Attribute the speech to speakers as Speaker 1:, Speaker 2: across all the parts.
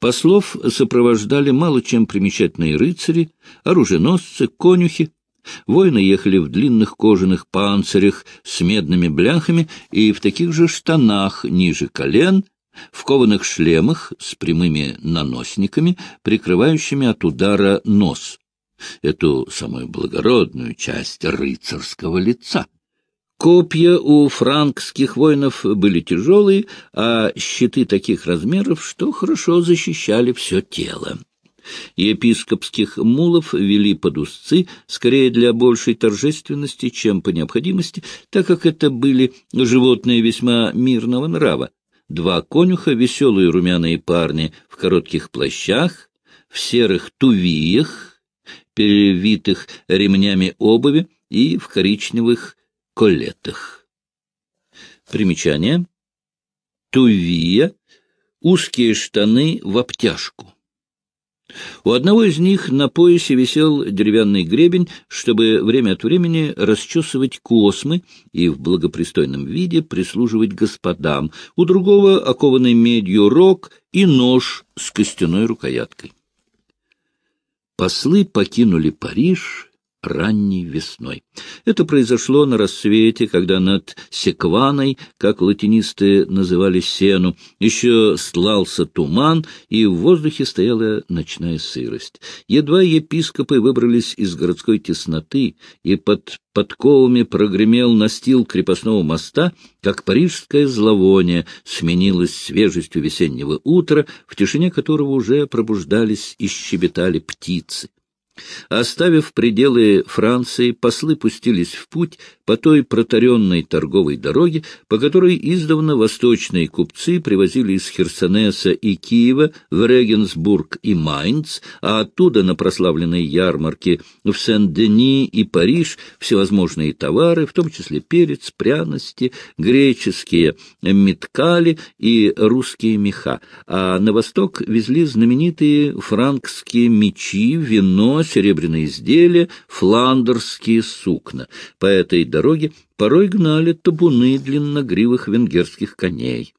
Speaker 1: Послов сопровождали мало чем примечательные рыцари, оруженосцы, конюхи. Воины ехали в длинных кожаных панцирях с медными бляхами и в таких же штанах ниже колен, в кованых шлемах с прямыми наносниками, прикрывающими от удара нос, эту самую благородную часть рыцарского лица. Копья у франкских воинов были тяжелые, а щиты таких размеров, что хорошо защищали все тело. Епископских мулов вели под узцы, скорее для большей торжественности, чем по необходимости, так как это были животные весьма мирного нрава. Два конюха, веселые румяные парни в коротких плащах, в серых тувиях, перевитых ремнями обуви и в коричневых колетах. Примечание. Тувия — узкие штаны в обтяжку. У одного из них на поясе висел деревянный гребень, чтобы время от времени расчесывать космы и в благопристойном виде прислуживать господам, у другого окованный медью рог и нож с костяной рукояткой. Послы покинули Париж ранней весной. Это произошло на рассвете, когда над Секваной, как латинисты называли сену, еще слался туман, и в воздухе стояла ночная сырость. Едва епископы выбрались из городской тесноты, и под подковами прогремел настил крепостного моста, как парижское зловоние сменилось свежестью весеннего утра, в тишине которого уже пробуждались и щебетали птицы. Оставив пределы Франции, послы пустились в путь по той протаренной торговой дороге, по которой издавна восточные купцы привозили из Херсонеса и Киева в Регенсбург и Майнц, а оттуда на прославленные ярмарки в Сен-Дени и Париж всевозможные товары, в том числе перец, пряности, греческие меткали и русские меха, а на восток везли знаменитые франкские мечи, вино, серебряные изделия, фландерские сукна. По этой дороге порой гнали табуны длинногривых венгерских коней.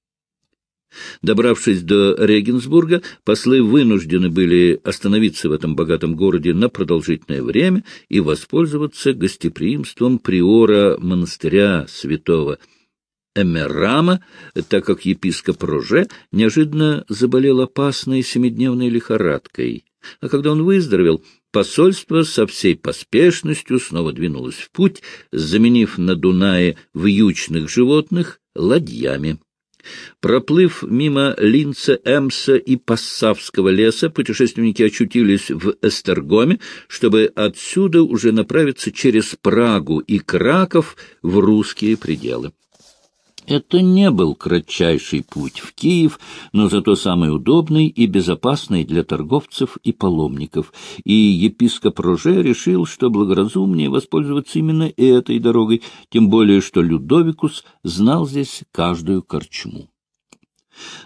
Speaker 1: Добравшись до Регенсбурга, послы вынуждены были остановиться в этом богатом городе на продолжительное время и воспользоваться гостеприимством приора монастыря святого Эмерама, так как епископ Роже неожиданно заболел опасной семидневной лихорадкой. А когда он выздоровел, посольство со всей поспешностью снова двинулось в путь, заменив на Дунае вьючных животных ладьями. Проплыв мимо Линца, Эмса и Пассавского леса, путешественники очутились в Эстергоме, чтобы отсюда уже направиться через Прагу и Краков в русские пределы. Это не был кратчайший путь в Киев, но зато самый удобный и безопасный для торговцев и паломников, и епископ Роже решил, что благоразумнее воспользоваться именно этой дорогой, тем более что Людовикус знал здесь каждую корчму.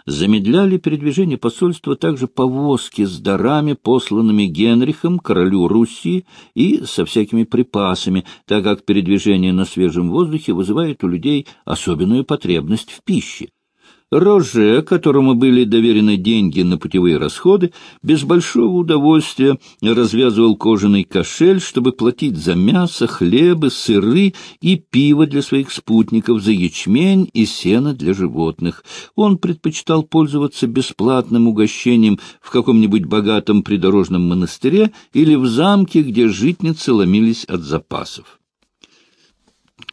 Speaker 1: Замедляли передвижение посольства также повозки с дарами, посланными Генрихом, королю Руси, и со всякими припасами, так как передвижение на свежем воздухе вызывает у людей особенную потребность в пище. Роже, которому были доверены деньги на путевые расходы, без большого удовольствия развязывал кожаный кошель, чтобы платить за мясо, хлебы, сыры и пиво для своих спутников, за ячмень и сено для животных. Он предпочитал пользоваться бесплатным угощением в каком-нибудь богатом придорожном монастыре или в замке, где житницы ломились от запасов.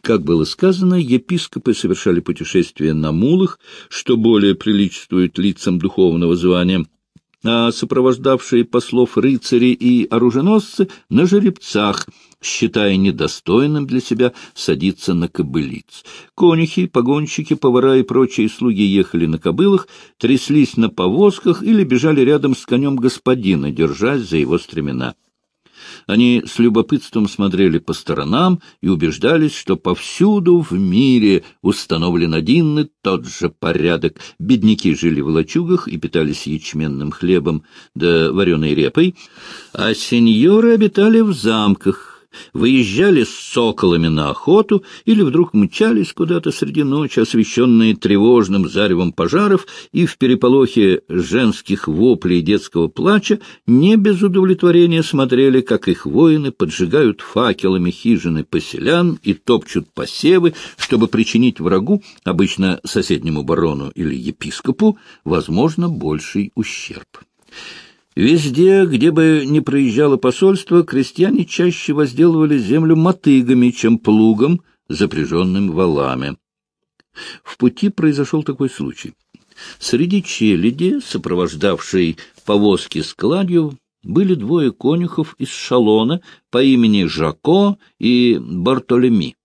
Speaker 1: Как было сказано, епископы совершали путешествия на мулах, что более приличествует лицам духовного звания, а сопровождавшие послов рыцари и оруженосцы на жеребцах, считая недостойным для себя садиться на кобылиц. Конюхи, погонщики, повара и прочие слуги ехали на кобылах, тряслись на повозках или бежали рядом с конем господина, держась за его стремена. Они с любопытством смотрели по сторонам и убеждались, что повсюду в мире установлен один и тот же порядок. Бедняки жили в лачугах и питались ячменным хлебом да вареной репой, а сеньоры обитали в замках выезжали с соколами на охоту или вдруг мчались куда-то среди ночи, освещенные тревожным заревом пожаров, и в переполохе женских воплей и детского плача не без удовлетворения смотрели, как их воины поджигают факелами хижины поселян и топчут посевы, чтобы причинить врагу, обычно соседнему барону или епископу, возможно, больший ущерб. Везде, где бы ни проезжало посольство, крестьяне чаще возделывали землю мотыгами, чем плугом, запряженным валами. В пути произошел такой случай. Среди челяди, сопровождавшей повозки с кладью, были двое конюхов из Шалона по имени Жако и Бартолеми.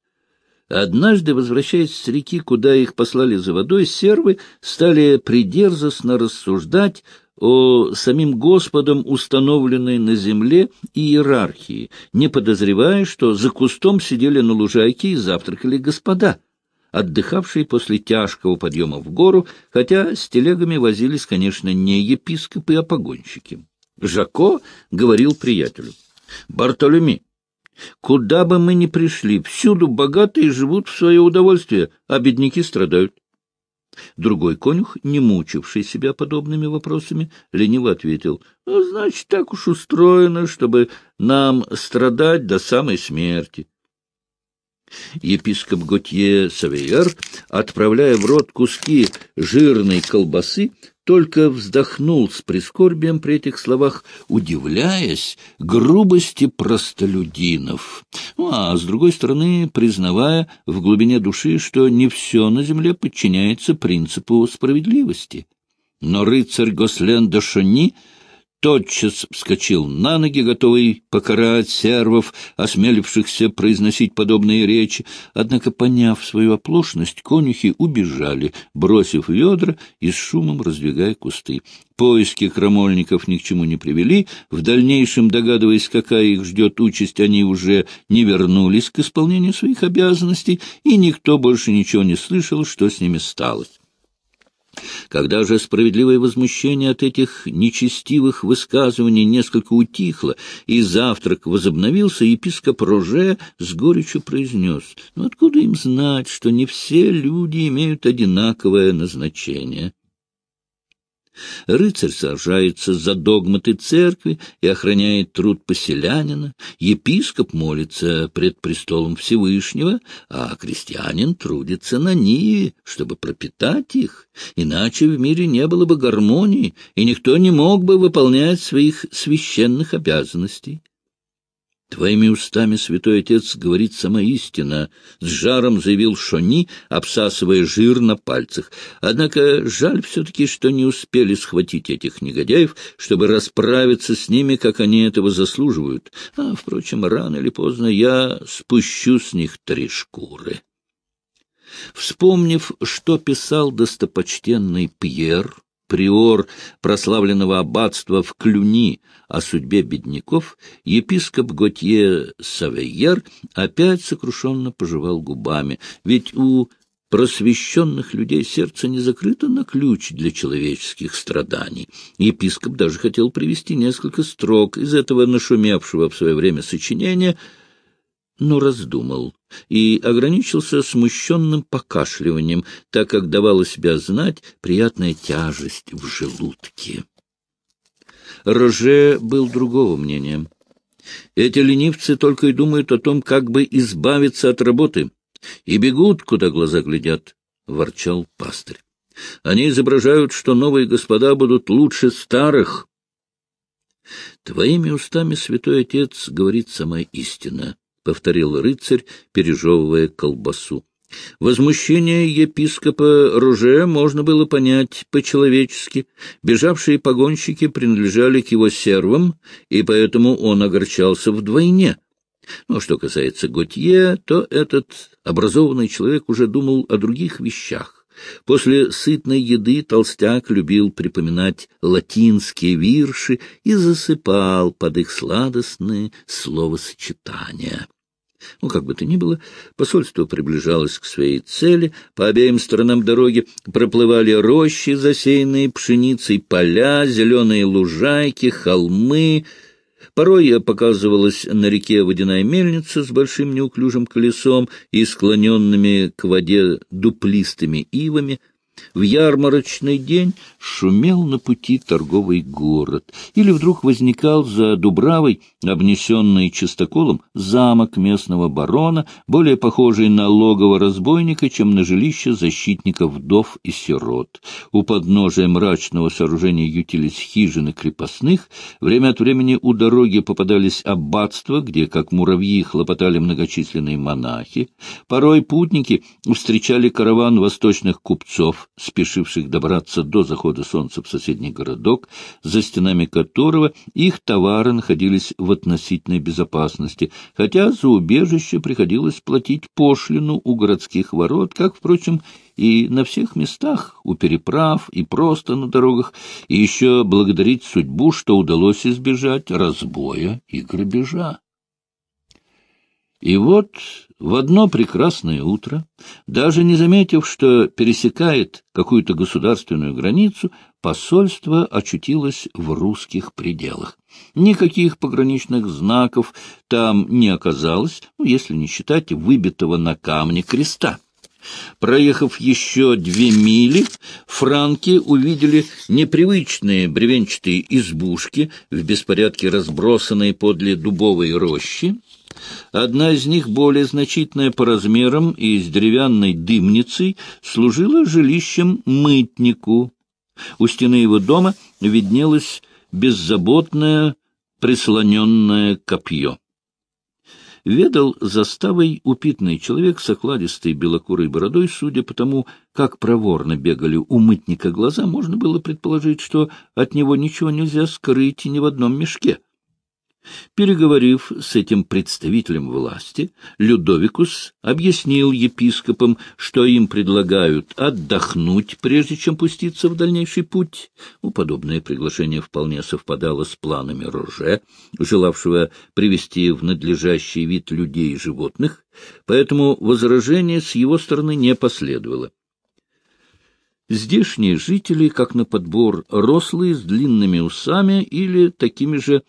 Speaker 1: Однажды, возвращаясь с реки, куда их послали за водой, сервы стали придерзостно рассуждать о самим Господом установленной на земле иерархии, не подозревая, что за кустом сидели на лужайке и завтракали господа, отдыхавшие после тяжкого подъема в гору, хотя с телегами возились, конечно, не епископы, а погонщики. Жако говорил приятелю, «Бартолеми, куда бы мы ни пришли, всюду богатые живут в свое удовольствие, а бедняки страдают. Другой конюх, не мучивший себя подобными вопросами, лениво ответил, «Ну, значит, так уж устроено, чтобы нам страдать до самой смерти». Епископ Готье Савейер, отправляя в рот куски жирной колбасы, только вздохнул с прискорбием при этих словах, удивляясь грубости простолюдинов, ну, а с другой стороны признавая в глубине души, что не все на земле подчиняется принципу справедливости. Но рыцарь Гослен де Шони — тотчас вскочил на ноги, готовый покарать сервов, осмелившихся произносить подобные речи. Однако, поняв свою оплошность, конюхи убежали, бросив ведра и с шумом раздвигая кусты. Поиски крамольников ни к чему не привели. В дальнейшем, догадываясь, какая их ждет участь, они уже не вернулись к исполнению своих обязанностей, и никто больше ничего не слышал, что с ними стало. Когда же справедливое возмущение от этих нечестивых высказываний несколько утихло, и завтрак возобновился, епископ Роже с горечью произнес, «Ну откуда им знать, что не все люди имеют одинаковое назначение?» Рыцарь сражается за догматы церкви и охраняет труд поселянина, епископ молится пред престолом Всевышнего, а крестьянин трудится на Ниве, чтобы пропитать их, иначе в мире не было бы гармонии, и никто не мог бы выполнять своих священных обязанностей. Твоими устами, святой отец, говорит сама истина, — с жаром заявил Шони, обсасывая жир на пальцах. Однако жаль все-таки, что не успели схватить этих негодяев, чтобы расправиться с ними, как они этого заслуживают. А, впрочем, рано или поздно я спущу с них три шкуры. Вспомнив, что писал достопочтенный Пьер, приор прославленного аббатства в Клюни о судьбе бедняков, епископ Готье Савейер опять сокрушенно пожевал губами, ведь у просвещенных людей сердце не закрыто на ключ для человеческих страданий. Епископ даже хотел привести несколько строк из этого нашумевшего в свое время сочинения — но раздумал и ограничился смущенным покашливанием, так как давала себя знать приятная тяжесть в желудке. Роже был другого мнения. Эти ленивцы только и думают о том, как бы избавиться от работы, и бегут, куда глаза глядят, — ворчал пастырь. Они изображают, что новые господа будут лучше старых. Твоими устами, святой отец, говорит сама истина, повторил рыцарь, пережевывая колбасу. Возмущение епископа Руже можно было понять по-человечески. Бежавшие погонщики принадлежали к его сервам, и поэтому он огорчался вдвойне. Но что касается Готье, то этот образованный человек уже думал о других вещах. После сытной еды толстяк любил припоминать латинские вирши и засыпал под их сладостные словосочетания. Ну, как бы то ни было, посольство приближалось к своей цели. По обеим сторонам дороги проплывали рощи, засеянные пшеницей, поля, зеленые лужайки, холмы. Порой показывалась на реке водяная мельница с большим неуклюжим колесом и склоненными к воде дуплистыми ивами, в ярмарочный день шумел на пути торговый город, или вдруг возникал за Дубравой, обнесенный чистоколом, замок местного барона, более похожий на логово разбойника, чем на жилище защитника вдов и сирот. У подножия мрачного сооружения ютились хижины крепостных, время от времени у дороги попадались аббатства, где, как муравьи, хлопотали многочисленные монахи. Порой путники встречали караван восточных купцов, спешивших добраться до захода солнца в соседний городок, за стенами которого их товары находились в относительной безопасности, хотя за убежище приходилось платить пошлину у городских ворот, как, впрочем, и на всех местах, у переправ и просто на дорогах, и еще благодарить судьбу, что удалось избежать разбоя и грабежа. И вот в одно прекрасное утро, даже не заметив, что пересекает какую-то государственную границу, посольство очутилось в русских пределах. Никаких пограничных знаков там не оказалось, ну, если не считать выбитого на камне креста. Проехав еще две мили, франки увидели непривычные бревенчатые избушки, в беспорядке разбросанные подле дубовой рощи, Одна из них, более значительная по размерам и с деревянной дымницей, служила жилищем мытнику. У стены его дома виднелось беззаботное прислоненное копье. Ведал заставой упитанный человек с окладистой белокурой бородой, судя по тому, как проворно бегали у мытника глаза, можно было предположить, что от него ничего нельзя скрыть ни в одном мешке. Переговорив с этим представителем власти, Людовикус объяснил епископам, что им предлагают отдохнуть, прежде чем пуститься в дальнейший путь. Ну, подобное приглашение вполне совпадало с планами Роже, желавшего привести в надлежащий вид людей и животных, поэтому возражение с его стороны не последовало. Здешние жители, как на подбор, рослые, с длинными усами или такими же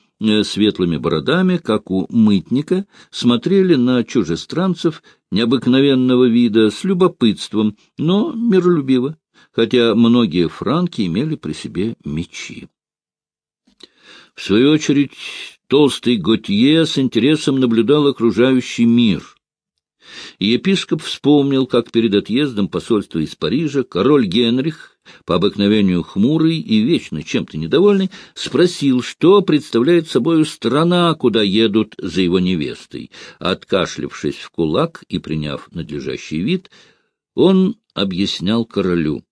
Speaker 1: светлыми бородами, как у мытника, смотрели на чужестранцев необыкновенного вида с любопытством, но миролюбиво, хотя многие франки имели при себе мечи. В свою очередь, толстый Готье с интересом наблюдал окружающий мир — епископ вспомнил, как перед отъездом посольства из Парижа король Генрих, по обыкновению хмурый и вечно чем-то недовольный, спросил, что представляет собою страна, куда едут за его невестой. Откашлившись в кулак и приняв надлежащий вид, он объяснял королю.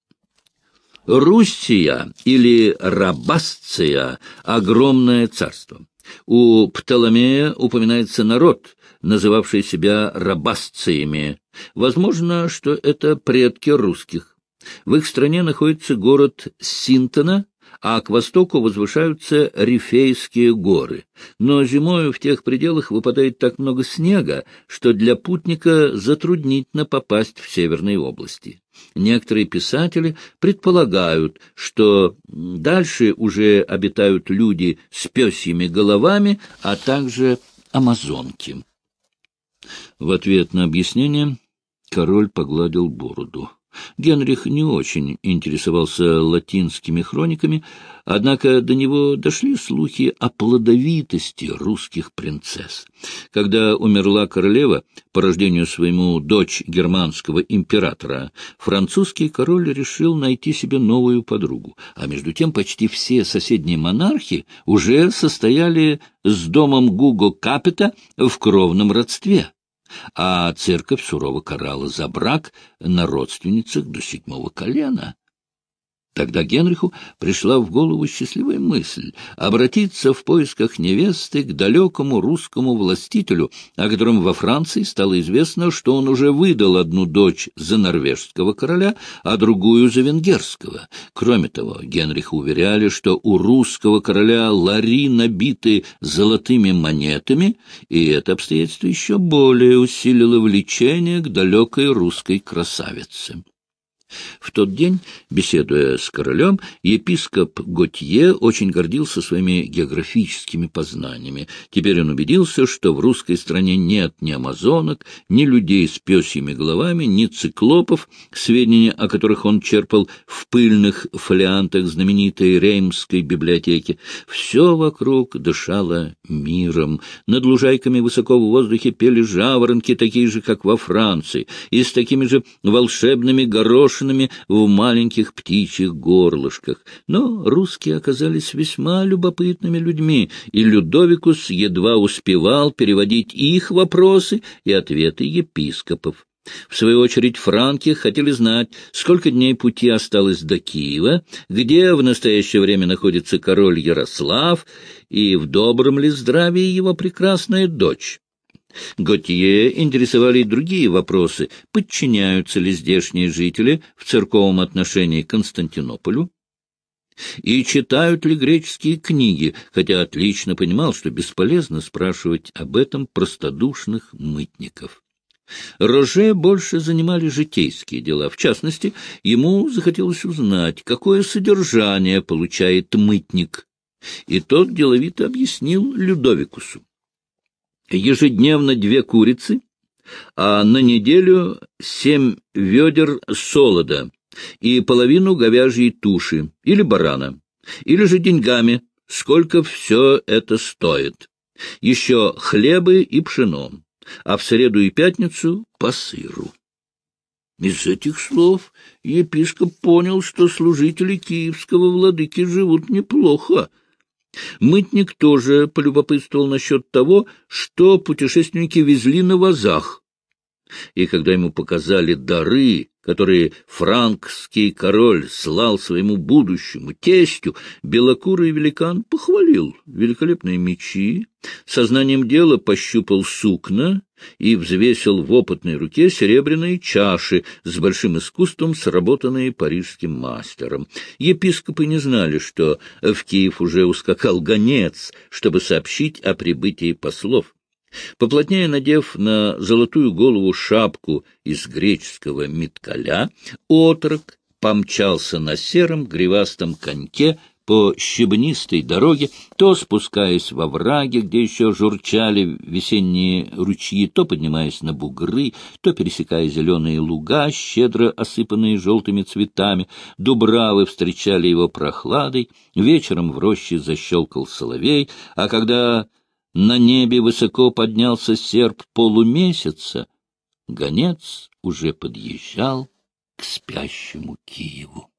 Speaker 1: Руссия или Рабасция — огромное царство. У Птоломея упоминается народ, называвший себя рабасциями. Возможно, что это предки русских. В их стране находится город Синтона, а к востоку возвышаются Рифейские горы. Но зимою в тех пределах выпадает так много снега, что для путника затруднительно попасть в северные области. Некоторые писатели предполагают, что дальше уже обитают люди с пёсьими головами, а также амазонки. В ответ на объяснение король погладил бороду. Генрих не очень интересовался латинскими хрониками, однако до него дошли слухи о плодовитости русских принцесс. Когда умерла королева, по рождению своему дочь германского императора, французский король решил найти себе новую подругу, а между тем почти все соседние монархи уже состояли с домом Гуго Капета в кровном родстве а церковь сурово карала за брак на родственницах до седьмого колена. Тогда Генриху пришла в голову счастливая мысль обратиться в поисках невесты к далекому русскому властителю, о котором во Франции стало известно, что он уже выдал одну дочь за норвежского короля, а другую за венгерского. Кроме того, Генриха уверяли, что у русского короля лари набиты золотыми монетами, и это обстоятельство еще более усилило влечение к далекой русской красавице. В тот день, беседуя с королем, епископ Готье очень гордился своими географическими познаниями. Теперь он убедился, что в русской стране нет ни амазонок, ни людей с пёсьими головами, ни циклопов, сведения о которых он черпал в пыльных фолиантах знаменитой Реймской библиотеки. Все вокруг дышало миром. Над лужайками высоко в воздухе пели жаворонки, такие же, как во Франции, и с такими же волшебными горошинами, брошенными в маленьких птичьих горлышках. Но русские оказались весьма любопытными людьми, и Людовикус едва успевал переводить их вопросы и ответы епископов. В свою очередь франки хотели знать, сколько дней пути осталось до Киева, где в настоящее время находится король Ярослав, и в добром ли здравии его прекрасная дочь. Готье интересовали и другие вопросы. Подчиняются ли здешние жители в церковном отношении Константинополю? И читают ли греческие книги, хотя отлично понимал, что бесполезно спрашивать об этом простодушных мытников. Роже больше занимали житейские дела. В частности, ему захотелось узнать, какое содержание получает мытник. И тот деловито объяснил Людовикусу ежедневно две курицы, а на неделю семь ведер солода и половину говяжьей туши или барана, или же деньгами, сколько все это стоит. Еще хлебы и пшено, а в среду и пятницу — по сыру. Из этих слов епископ понял, что служители киевского владыки живут неплохо, Мытник тоже полюбопытствовал насчет того, что путешественники везли на вазах. И когда ему показали дары, которые франкский король слал своему будущему тестю, белокурый великан похвалил великолепные мечи, сознанием дела пощупал сукна и взвесил в опытной руке серебряные чаши с большим искусством, сработанные парижским мастером. Епископы не знали, что в Киев уже ускакал гонец, чтобы сообщить о прибытии послов. Поплотнее надев на золотую голову шапку из греческого меткаля, отрок помчался на сером гривастом коньке по щебнистой дороге, то спускаясь во враги, где еще журчали весенние ручьи, то поднимаясь на бугры, то пересекая зеленые луга, щедро осыпанные желтыми цветами. Дубравы встречали его прохладой, вечером в роще защелкал соловей, а когда на небе высоко поднялся серп полумесяца. Гонец уже подъезжал к спящему Киеву.